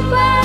open.